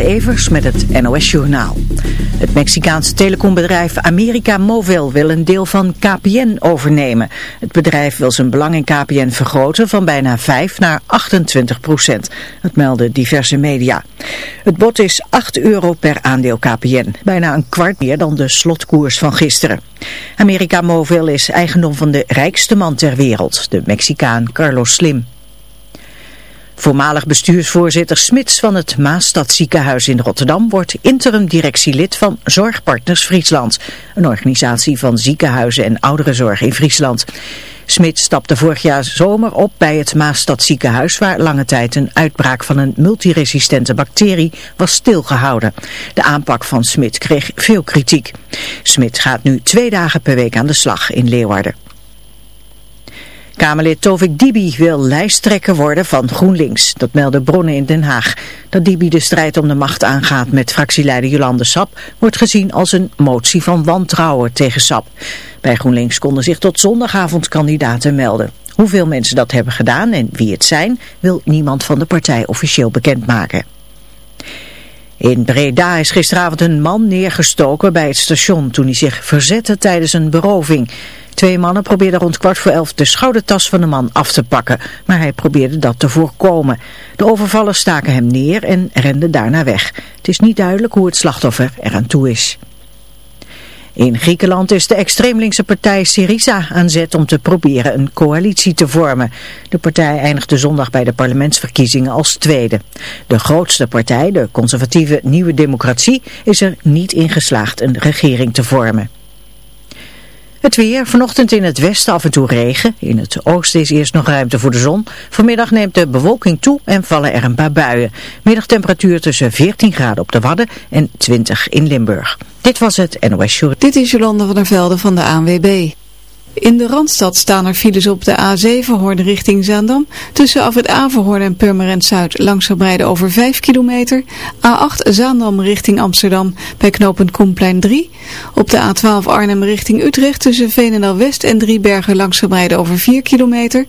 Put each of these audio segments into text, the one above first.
Evers met het NOS Journaal. Het Mexicaanse telecombedrijf America Mobil wil een deel van KPN overnemen. Het bedrijf wil zijn belang in KPN vergroten van bijna 5 naar 28 procent. Dat melden diverse media. Het bod is 8 euro per aandeel KPN. Bijna een kwart meer dan de slotkoers van gisteren. America Mobil is eigendom van de rijkste man ter wereld, de Mexicaan Carlos Slim. Voormalig bestuursvoorzitter Smits van het Maastadziekenhuis in Rotterdam wordt interim directielid van Zorgpartners Friesland, een organisatie van ziekenhuizen en ouderenzorg in Friesland. Smits stapte vorig jaar zomer op bij het Maastadziekenhuis waar lange tijd een uitbraak van een multiresistente bacterie was stilgehouden. De aanpak van Smit kreeg veel kritiek. Smit gaat nu twee dagen per week aan de slag in Leeuwarden. Kamerlid Tovik Dibi wil lijsttrekker worden van GroenLinks. Dat melden bronnen in Den Haag. Dat Dibi de strijd om de macht aangaat met fractieleider Jolande Sap... wordt gezien als een motie van wantrouwen tegen Sap. Bij GroenLinks konden zich tot zondagavond kandidaten melden. Hoeveel mensen dat hebben gedaan en wie het zijn... wil niemand van de partij officieel bekendmaken. In Breda is gisteravond een man neergestoken bij het station toen hij zich verzette tijdens een beroving. Twee mannen probeerden rond kwart voor elf de schoudertas van de man af te pakken, maar hij probeerde dat te voorkomen. De overvallers staken hem neer en renden daarna weg. Het is niet duidelijk hoe het slachtoffer eraan toe is. In Griekenland is de extreemlinkse partij Syriza aan zet om te proberen een coalitie te vormen. De partij eindigde zondag bij de parlementsverkiezingen als tweede. De grootste partij, de conservatieve Nieuwe Democratie, is er niet in geslaagd een regering te vormen. Het weer, vanochtend in het westen af en toe regen. In het oosten is eerst nog ruimte voor de zon. Vanmiddag neemt de bewolking toe en vallen er een paar buien. Middagtemperatuur tussen 14 graden op de Wadden en 20 in Limburg. Dit was het NOS Show. Dit is Jolanda van der Velde van de ANWB. In de Randstad staan er files op de A7 Hoorn richting Zaandam. Tussen af het Averhoorn en Purmerend Zuid langzaam rijden over 5 kilometer. A8 Zaandam richting Amsterdam bij knooppunt Koenplein 3. Op de A12 Arnhem richting Utrecht tussen Veenendaal West en Driebergen langzaam rijden over 4 kilometer.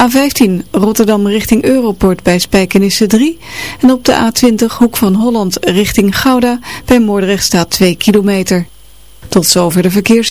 A15 Rotterdam richting Europort bij Spijkenisse 3. En op de A20 Hoek van Holland richting Gouda bij Moordrecht staat 2 kilometer. Tot zover de verkeers.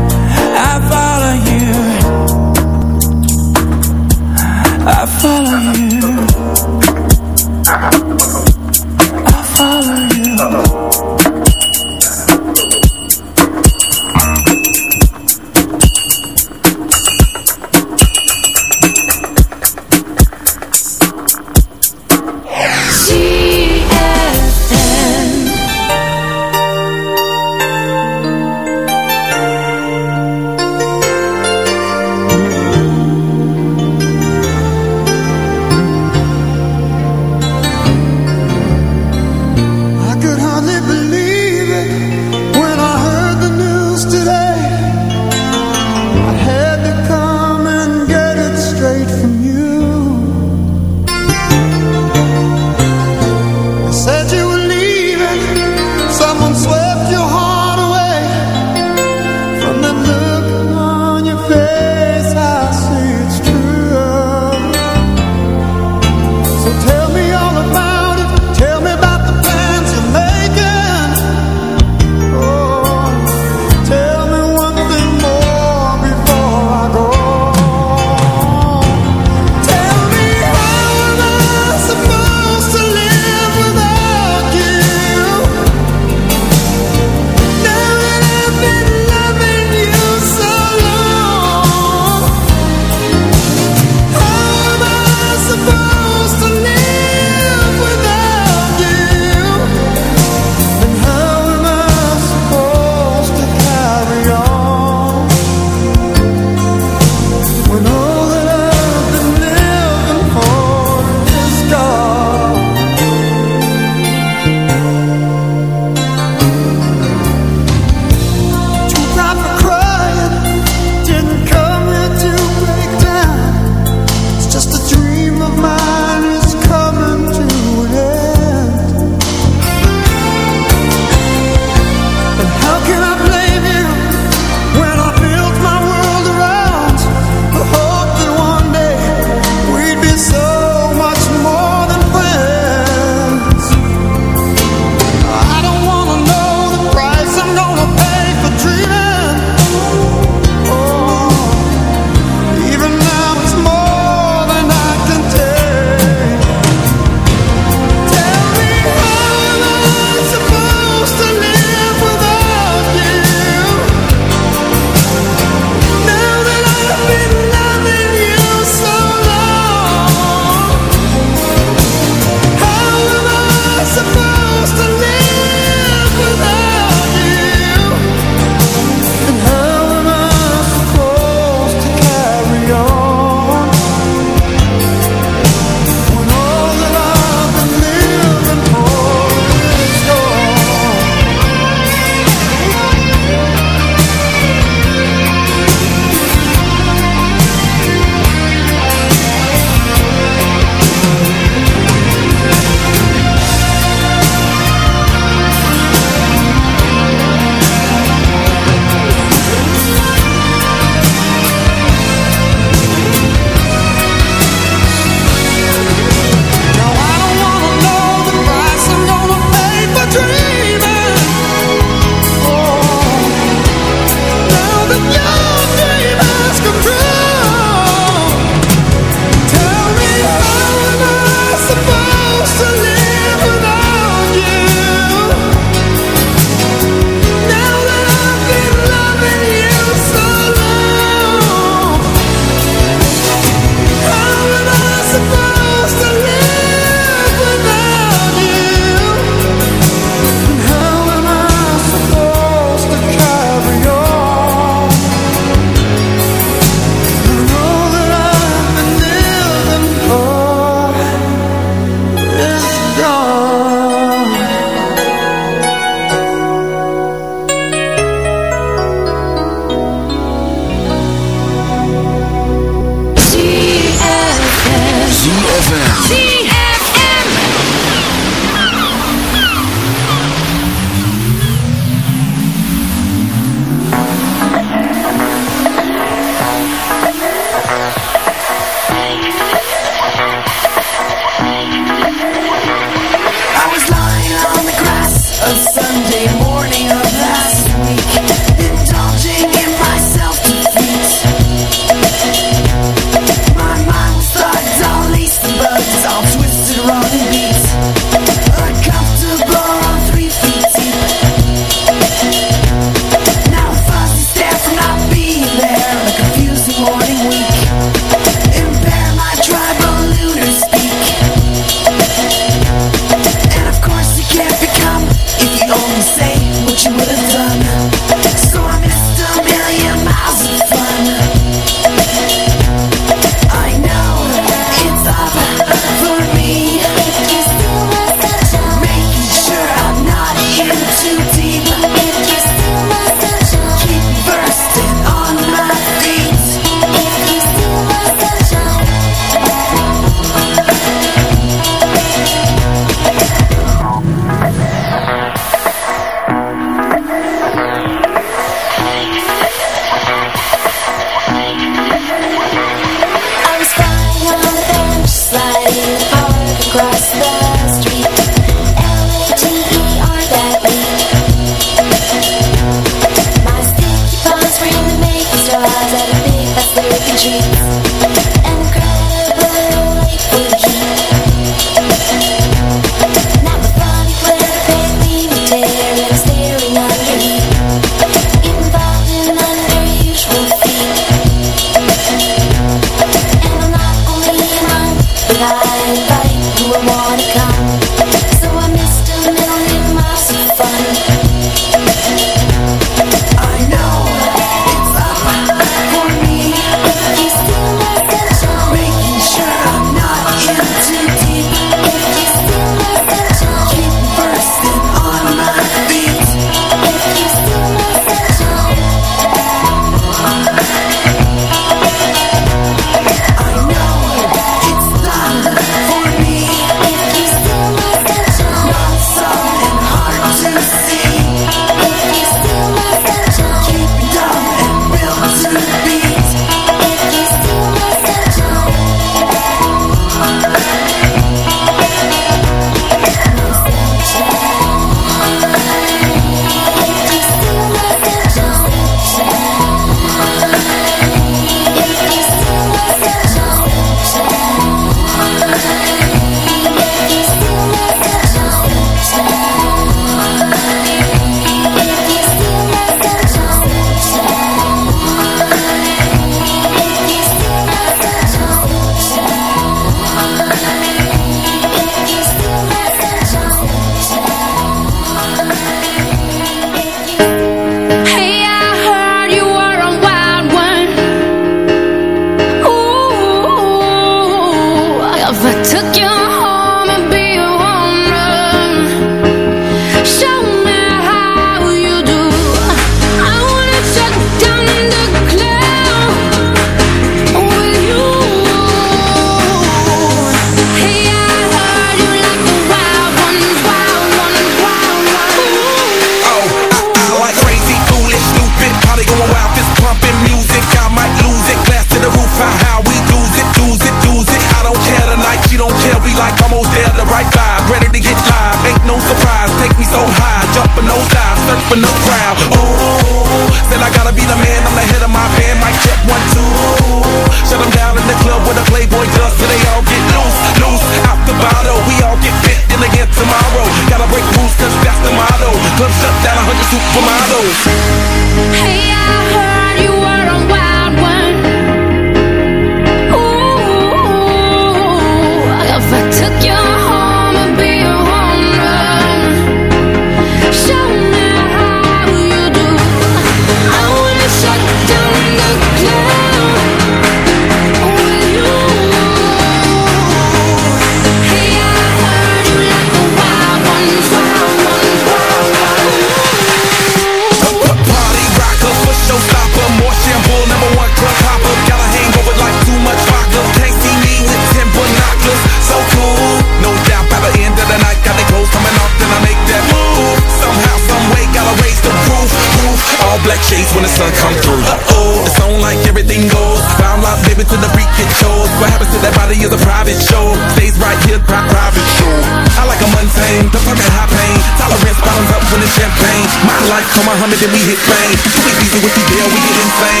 then we hit bang. Too easy with the deal, we get insane.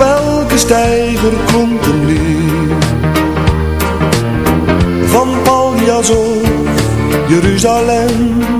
Welke stijger komt er leer. Van Paljas of Jeruzalem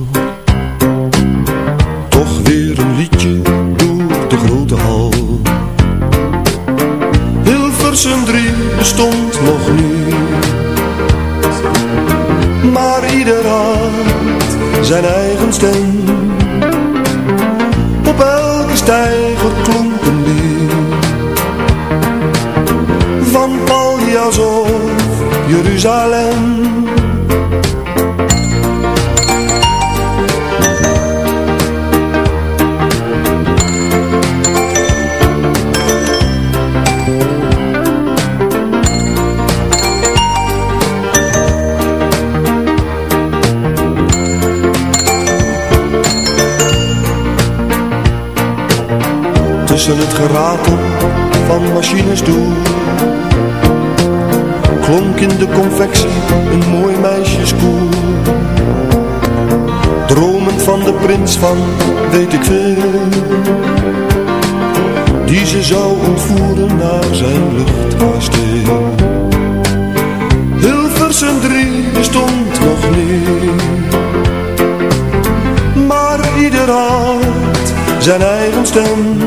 die ze zou ontvoeren naar zijn luchtkasteel. Hilversum drie bestond nog niet, maar ieder had zijn eigen stem.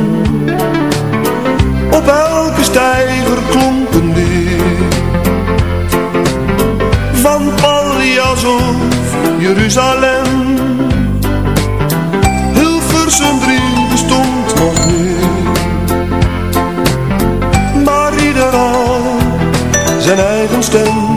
Op elke stijger klonk een van Pallias Jeruzalem. distant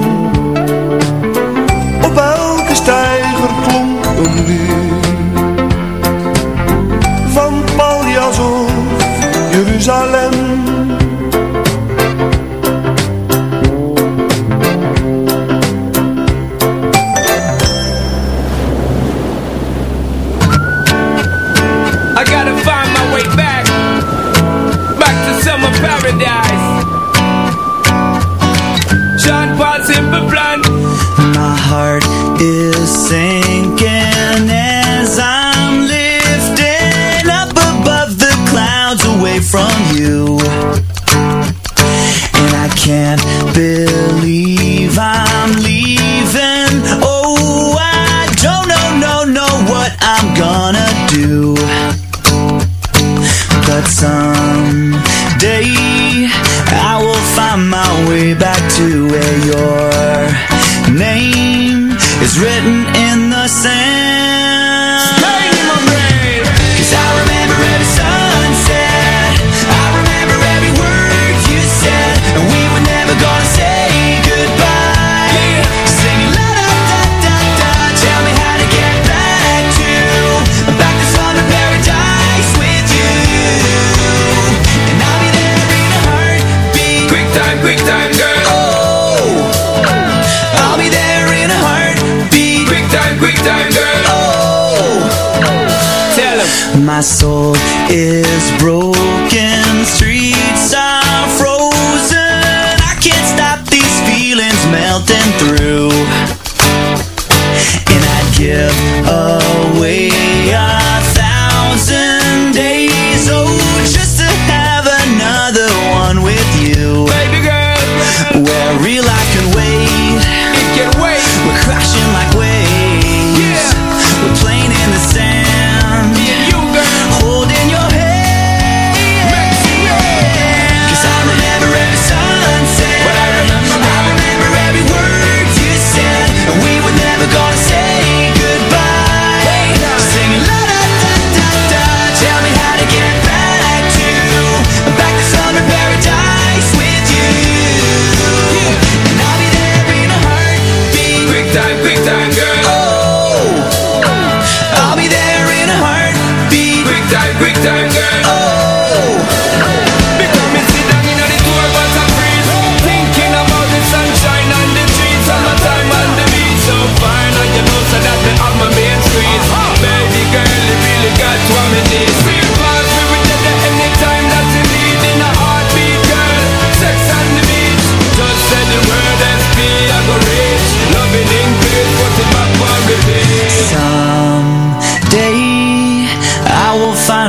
my soul is broken.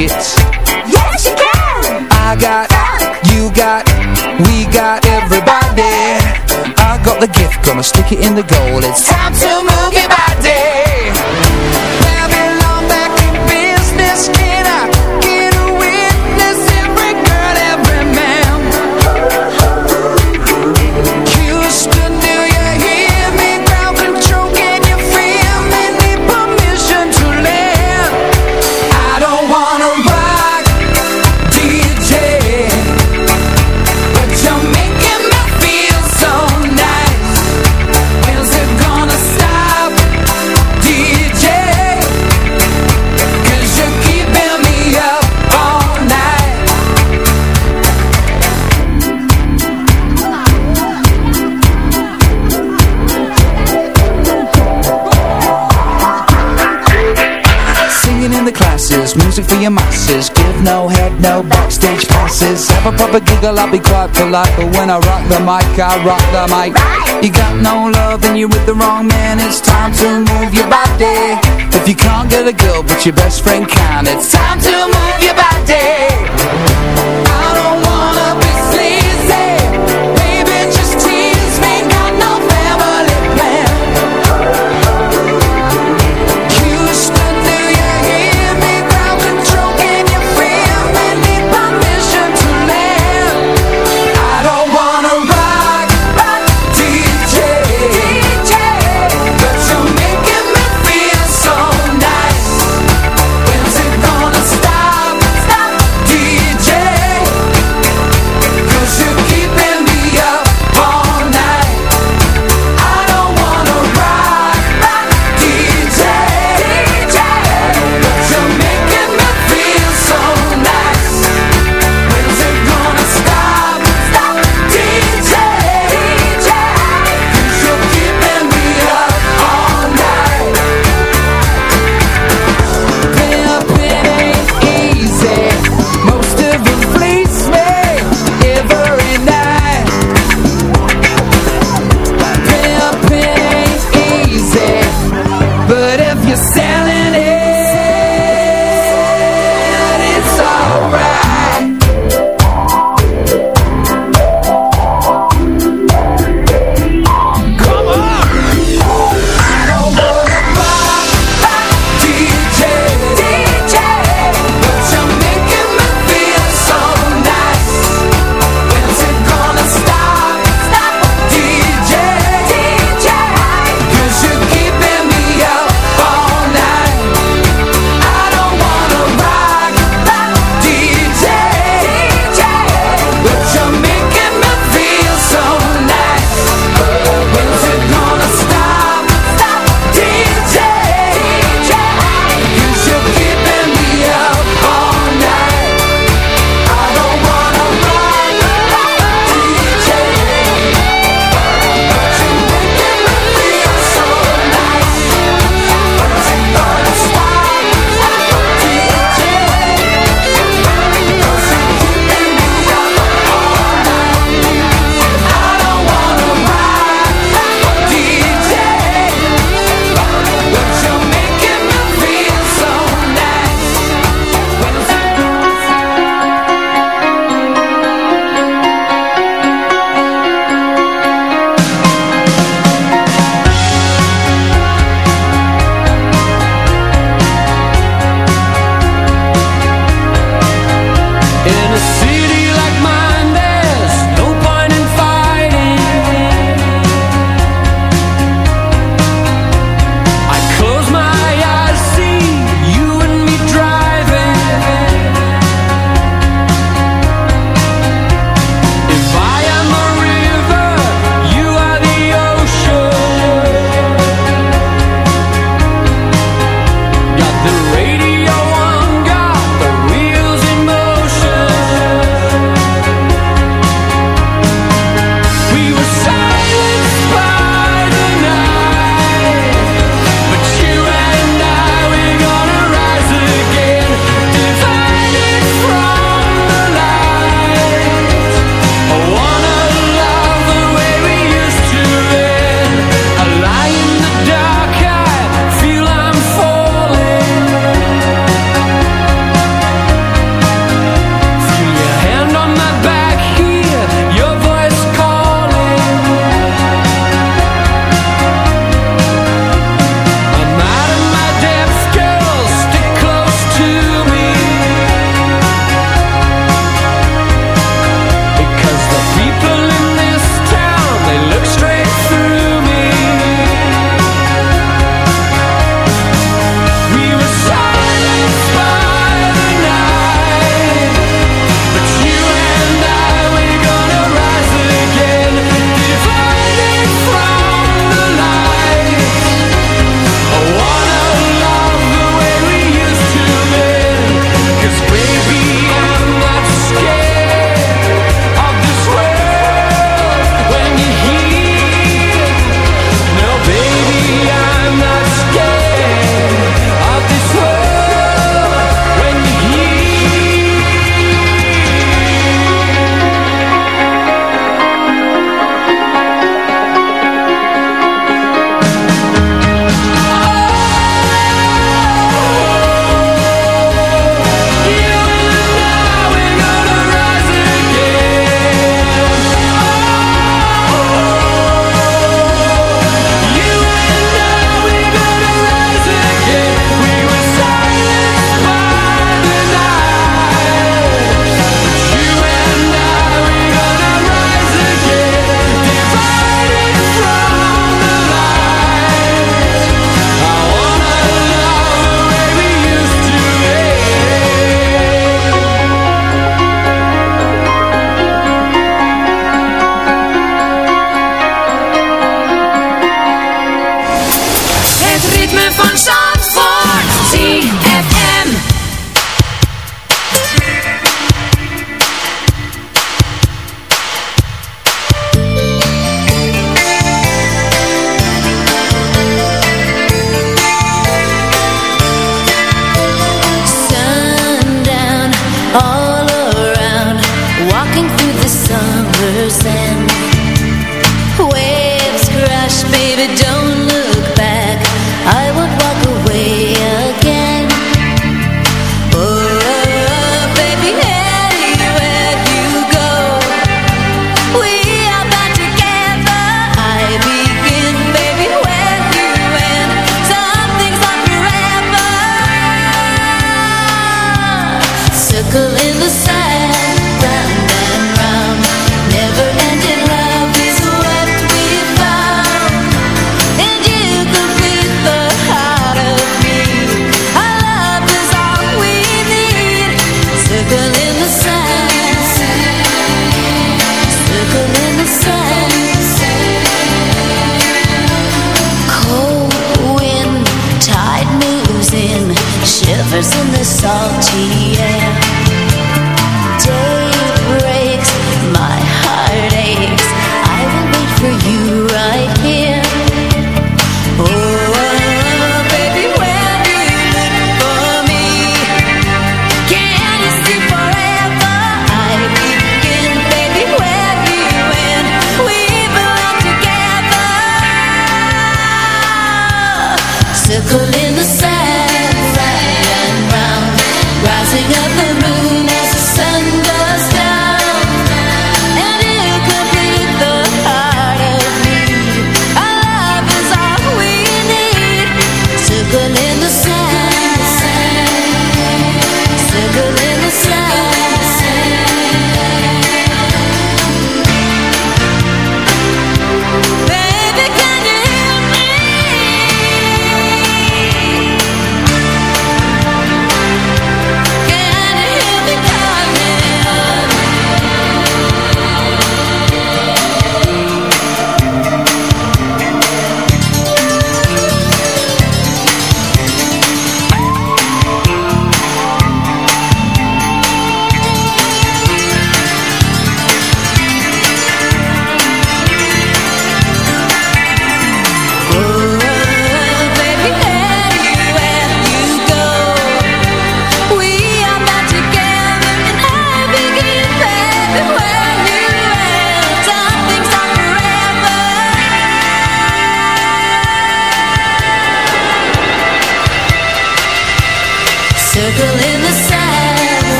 Biscuits. Backstage Have a proper giggle, I'll be quite polite. But when I rock the mic, I rock the mic. You got no love and you're with the wrong man. It's time to move your body. If you can't get a girl but your best friend can It's time to move your body. I don't wanna be sleazy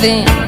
loving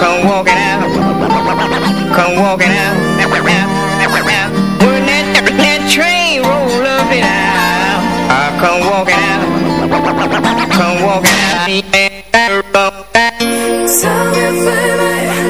Come walking out. Come walking out. When that, that, that train roll up and out. I come walking out. Come walking out. So if I